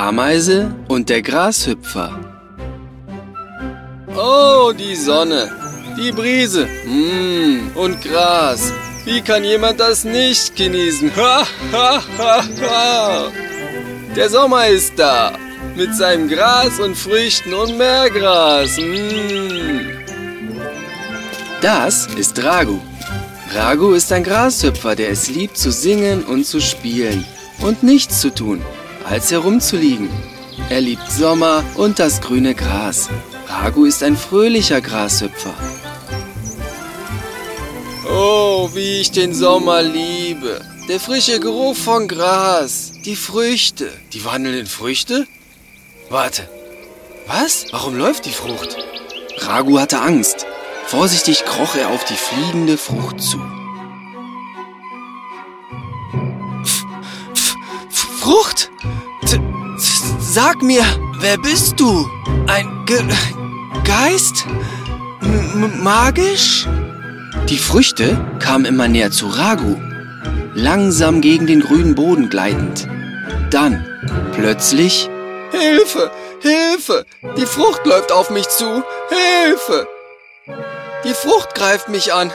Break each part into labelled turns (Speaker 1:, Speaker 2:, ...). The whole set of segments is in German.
Speaker 1: Ameise und der Grashüpfer.
Speaker 2: Oh, die Sonne, die Brise mm, und Gras. Wie kann jemand das nicht genießen? Ha, ha, ha, ha. Der Sommer ist da. Mit seinem Gras und Früchten und Meergras. Mm.
Speaker 1: Das ist Ragu. Ragu ist ein Grashüpfer, der es liebt zu singen und zu spielen und nichts zu tun, als herumzuliegen. Er liebt Sommer und das grüne Gras. Ragu ist ein fröhlicher Grashüpfer.
Speaker 2: Oh, wie ich den Sommer liebe. Der frische Geruch von Gras, die Früchte. Die wandelnden Früchte? Warte. Was? Warum läuft die Frucht?
Speaker 1: Ragu hatte Angst. Vorsichtig kroch er auf die fliegende Frucht zu.
Speaker 2: F F Frucht? Sag mir, wer bist du? Ein Ge Geist? M magisch?
Speaker 1: Die Früchte kamen immer näher zu Ragu, langsam gegen den grünen Boden gleitend. Dann, plötzlich...
Speaker 2: Hilfe! Hilfe! Die Frucht läuft auf mich zu! Hilfe! Die Frucht greift mich an!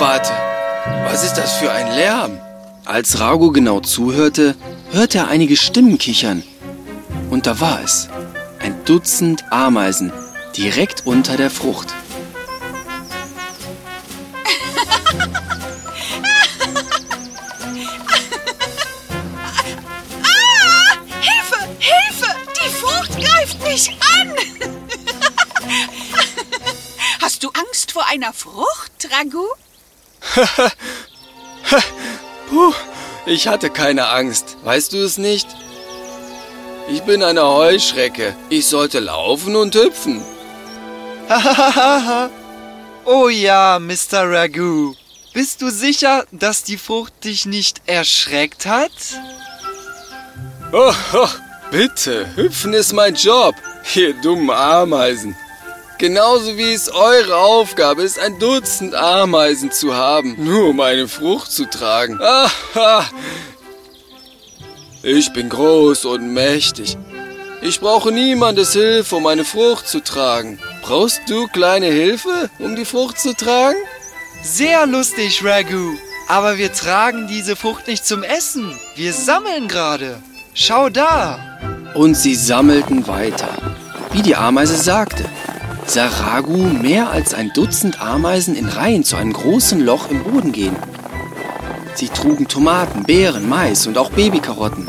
Speaker 2: Warte, was ist das für ein Lärm?
Speaker 1: Als Ragu genau zuhörte, hörte er einige Stimmen kichern. Und da war es. Ein Dutzend Ameisen, direkt unter der Frucht.
Speaker 3: ah, Hilfe! Hilfe! Die Frucht greift mich an! Hast du Angst vor einer Frucht, Ragu?
Speaker 2: Puh, ich hatte keine Angst. Weißt du es nicht? Ich bin eine Heuschrecke. Ich sollte laufen und hüpfen.
Speaker 4: Hahaha. oh ja, Mr. Ragu. Bist du sicher, dass die Frucht dich nicht erschreckt hat?
Speaker 2: Oh, oh, bitte, hüpfen ist mein Job, ihr dummen Ameisen. Genauso wie es eure Aufgabe ist, ein Dutzend Ameisen zu haben, nur um eine Frucht zu tragen. Aha. Ich bin groß und mächtig. Ich brauche niemandes Hilfe, um eine Frucht zu tragen. Brauchst du kleine Hilfe, um die Frucht zu tragen?
Speaker 4: Sehr lustig, Ragu. Aber wir tragen diese Frucht nicht zum Essen. Wir sammeln gerade. Schau da.
Speaker 1: Und sie sammelten weiter. Wie die Ameise sagte, sah Ragu mehr als ein Dutzend Ameisen in Reihen zu einem großen Loch im Boden gehen. Sie trugen Tomaten, Beeren, Mais und auch Babykarotten.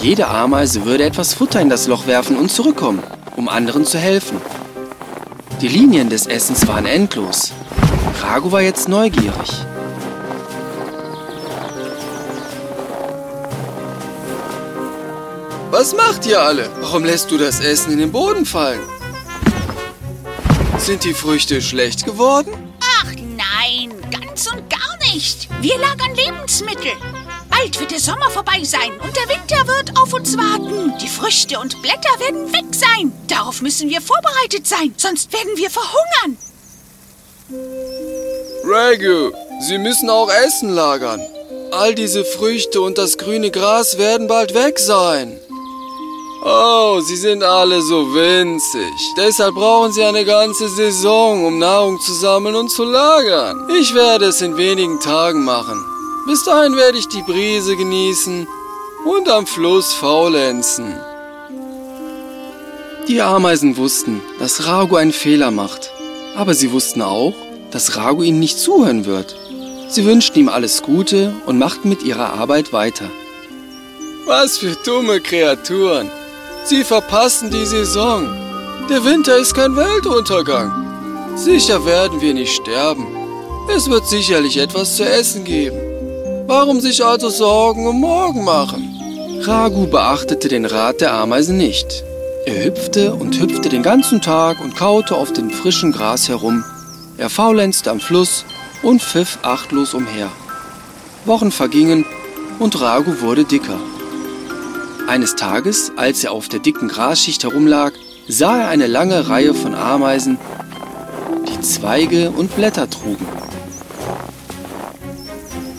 Speaker 1: Jede Ameise würde etwas Futter in das Loch werfen und zurückkommen, um anderen zu helfen. Die Linien des Essens waren endlos. Ragu war jetzt neugierig.
Speaker 2: Was macht ihr alle? Warum lässt du das Essen in den Boden fallen? Sind die Früchte schlecht geworden?
Speaker 3: Ach nein, ganz und gar nicht. Wir lagern Lebensmittel. Bald wird der Sommer vorbei sein und der Winter wird auf uns warten. Die Früchte und Blätter werden weg sein. Darauf müssen wir vorbereitet sein, sonst werden wir verhungern.
Speaker 2: Ragu, Sie müssen auch Essen lagern. All diese Früchte und das grüne Gras werden bald weg sein. Oh, sie sind alle so winzig. Deshalb brauchen sie eine ganze Saison, um Nahrung zu sammeln und zu lagern. Ich werde es in wenigen Tagen machen. Bis dahin werde ich die Brise genießen und am Fluss faulenzen.
Speaker 1: Die Ameisen wussten, dass Ragu einen Fehler macht. Aber sie wussten auch, dass Ragu ihnen nicht zuhören wird. Sie wünschten ihm alles Gute und machten mit ihrer Arbeit weiter.
Speaker 2: Was für dumme Kreaturen. Sie verpassen die Saison. Der Winter ist kein Weltuntergang. Sicher werden wir nicht sterben. Es wird sicherlich etwas zu essen geben. Warum sich also Sorgen um morgen machen?
Speaker 1: Ragu beachtete den Rat der Ameisen nicht. Er hüpfte und hüpfte den ganzen Tag und kaute auf dem frischen Gras herum. Er faulenzte am Fluss und pfiff achtlos umher. Wochen vergingen und Ragu wurde dicker. Eines Tages, als er auf der dicken Grasschicht herumlag, sah er eine lange Reihe von Ameisen, die Zweige und Blätter trugen.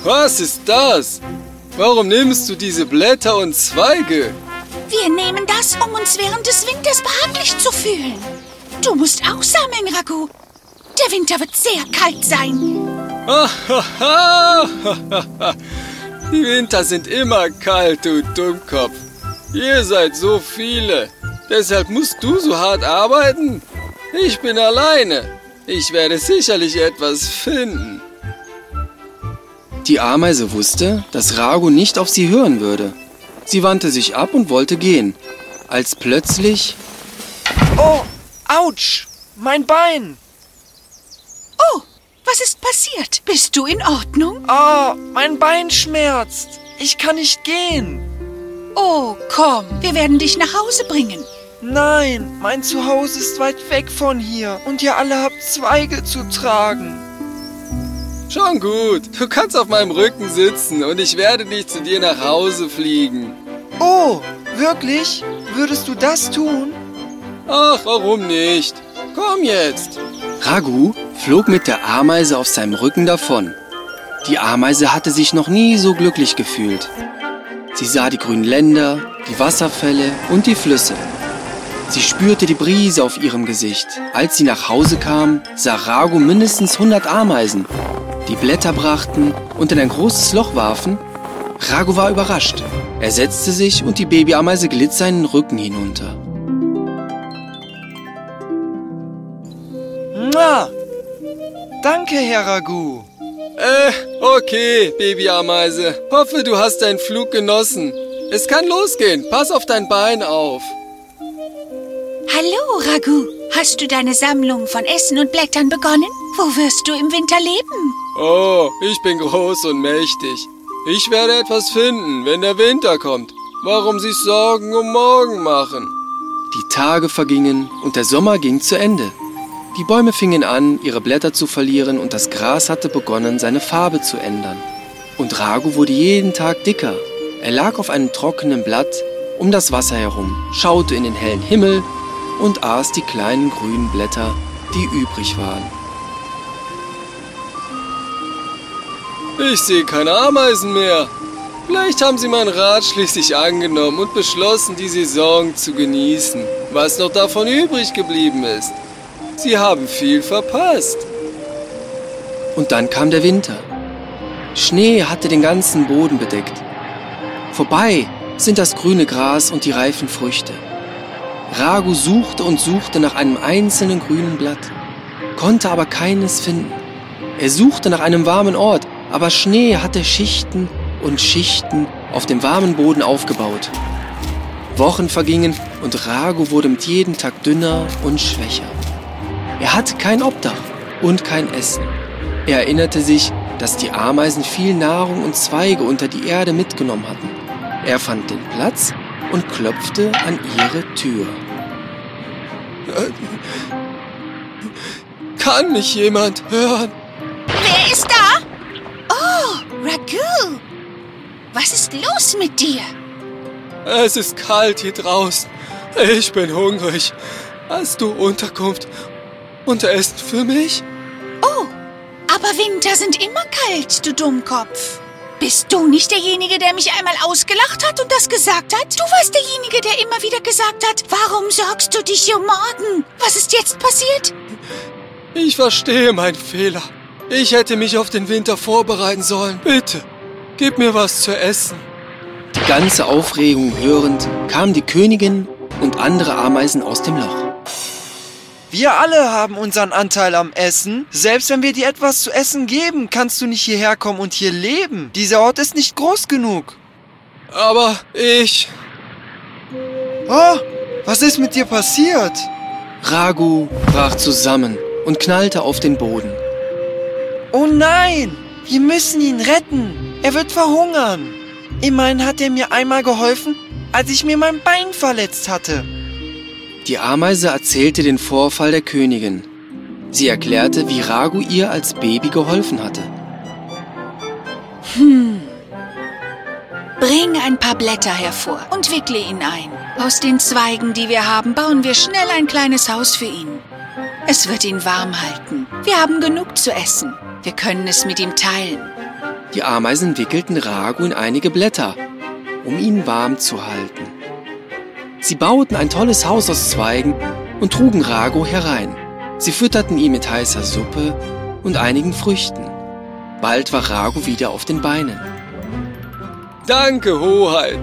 Speaker 2: Was ist das?
Speaker 5: Warum nimmst du diese Blätter und Zweige?
Speaker 3: Wir nehmen das, um uns während des Winters behaglich zu fühlen. Du musst auch sammeln, Ragu. Der Winter wird sehr kalt sein.
Speaker 5: Die Winter sind immer kalt, du Dummkopf. Ihr seid so viele. Deshalb musst du so hart arbeiten. Ich bin alleine. Ich werde sicherlich etwas finden.
Speaker 2: Die Ameise wusste, dass Ragu nicht auf sie hören würde. Sie wandte sich ab und wollte gehen, als plötzlich...
Speaker 4: Oh, ouch, mein Bein.
Speaker 3: Oh, was ist passiert? Bist du in Ordnung?
Speaker 4: Oh, mein Bein schmerzt. Ich kann nicht gehen.
Speaker 3: Oh, komm, wir werden dich nach Hause bringen.
Speaker 4: Nein, mein Zuhause ist weit weg von hier und ihr alle habt Zweige zu tragen.
Speaker 5: Schon gut, du kannst auf meinem Rücken sitzen und ich werde dich zu dir nach Hause fliegen.
Speaker 4: Oh, wirklich? Würdest du das tun?
Speaker 5: Ach, warum nicht? Komm jetzt.
Speaker 2: Ragu flog mit der Ameise auf seinem Rücken davon. Die Ameise hatte sich noch nie so glücklich gefühlt. Sie sah die grünen Länder, die Wasserfälle und die Flüsse. Sie spürte die Brise auf ihrem Gesicht. Als sie nach Hause kam, sah Ragu mindestens 100 Ameisen, die Blätter brachten und in ein großes Loch warfen. Ragu war überrascht. Er setzte sich und die Babyameise glitt seinen Rücken hinunter.
Speaker 4: Mua! Danke, Herr Ragu.
Speaker 5: Äh, okay, Babyameise. Hoffe, du hast deinen Flug genossen. Es kann losgehen. Pass auf dein Bein auf.
Speaker 3: Hallo, Ragu. Hast du deine Sammlung von Essen und Blättern begonnen? Wo wirst du im Winter leben?
Speaker 5: Oh, ich bin groß und mächtig. Ich werde etwas finden, wenn der Winter kommt. Warum sich Sorgen um morgen machen?
Speaker 2: Die Tage vergingen und der Sommer ging zu Ende. Die Bäume fingen an, ihre Blätter zu verlieren und das Gras hatte begonnen, seine Farbe zu ändern. Und Ragu wurde jeden Tag dicker. Er lag auf einem trockenen Blatt um das Wasser herum, schaute in den hellen Himmel und aß die kleinen grünen Blätter, die übrig waren.
Speaker 5: Ich sehe keine Ameisen mehr. Vielleicht haben sie meinen Rat schließlich angenommen und beschlossen, die Saison zu genießen, was noch davon übrig geblieben ist. Sie haben viel verpasst.
Speaker 2: Und dann kam der Winter. Schnee hatte den ganzen Boden bedeckt. Vorbei sind das grüne Gras und die reifen Früchte. Ragu suchte und suchte nach einem einzelnen grünen Blatt, konnte aber keines finden. Er suchte nach einem warmen Ort, aber Schnee hatte Schichten und Schichten auf dem warmen Boden aufgebaut. Wochen vergingen und Ragu wurde mit jedem Tag dünner und schwächer. Er hatte kein Obdach und kein Essen. Er erinnerte sich, dass die Ameisen viel Nahrung und Zweige unter die Erde mitgenommen hatten. Er fand den Platz und klopfte an ihre Tür.
Speaker 5: Kann mich jemand hören?
Speaker 3: Wer ist da? Oh, Ragu. Was ist los mit dir?
Speaker 5: Es ist kalt hier draußen. Ich bin hungrig. Hast du Unterkunft und Essen für mich?
Speaker 3: Oh, aber Winter sind immer kalt, du Dummkopf. Bist du nicht derjenige, der mich einmal ausgelacht hat und das gesagt hat? Du warst derjenige, der immer wieder gesagt hat, warum sorgst du dich um morgen? Was ist jetzt passiert?
Speaker 5: Ich verstehe meinen Fehler. Ich hätte mich auf den Winter vorbereiten sollen. Bitte, gib mir was zu essen.
Speaker 2: Die ganze Aufregung hörend kam die Königin und andere Ameisen aus dem Loch.
Speaker 4: Wir alle haben unseren Anteil am Essen. Selbst wenn wir dir etwas zu essen geben, kannst du nicht hierher kommen und hier leben. Dieser Ort ist nicht groß genug.
Speaker 5: Aber ich...
Speaker 4: Oh, was ist mit dir passiert?
Speaker 2: Ragu brach zusammen und knallte auf den Boden.
Speaker 4: Oh nein, wir müssen ihn retten. Er wird verhungern. Immerhin hat er mir einmal geholfen, als ich mir mein Bein verletzt hatte.
Speaker 2: Die Ameise erzählte den Vorfall der Königin. Sie erklärte, wie Ragu ihr als Baby geholfen hatte.
Speaker 3: Bring ein paar Blätter hervor und wickle ihn ein. Aus den Zweigen, die wir haben, bauen wir schnell ein kleines Haus für ihn. Es wird ihn warm halten. Wir haben genug zu essen. Wir können es mit ihm teilen.
Speaker 2: Die Ameisen wickelten Ragu in einige Blätter, um ihn warm zu halten. Sie bauten ein tolles Haus aus Zweigen und trugen Rago herein. Sie fütterten ihn mit heißer Suppe und einigen Früchten. Bald war Rago wieder auf den Beinen.
Speaker 5: Danke, Hoheit.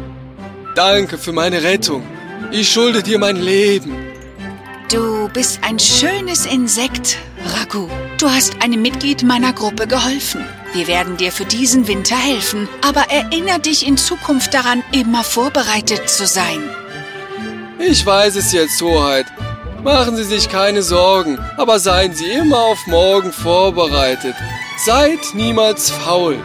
Speaker 5: Danke für meine Rettung. Ich schulde dir mein Leben.
Speaker 3: Du bist ein schönes Insekt, Ragu. Du hast einem Mitglied meiner Gruppe geholfen. Wir werden dir für diesen Winter helfen, aber erinnere dich in Zukunft daran, immer vorbereitet zu sein.
Speaker 5: Ich weiß es jetzt, Hoheit. Machen Sie sich keine Sorgen, aber seien Sie immer auf morgen vorbereitet. Seid niemals faul.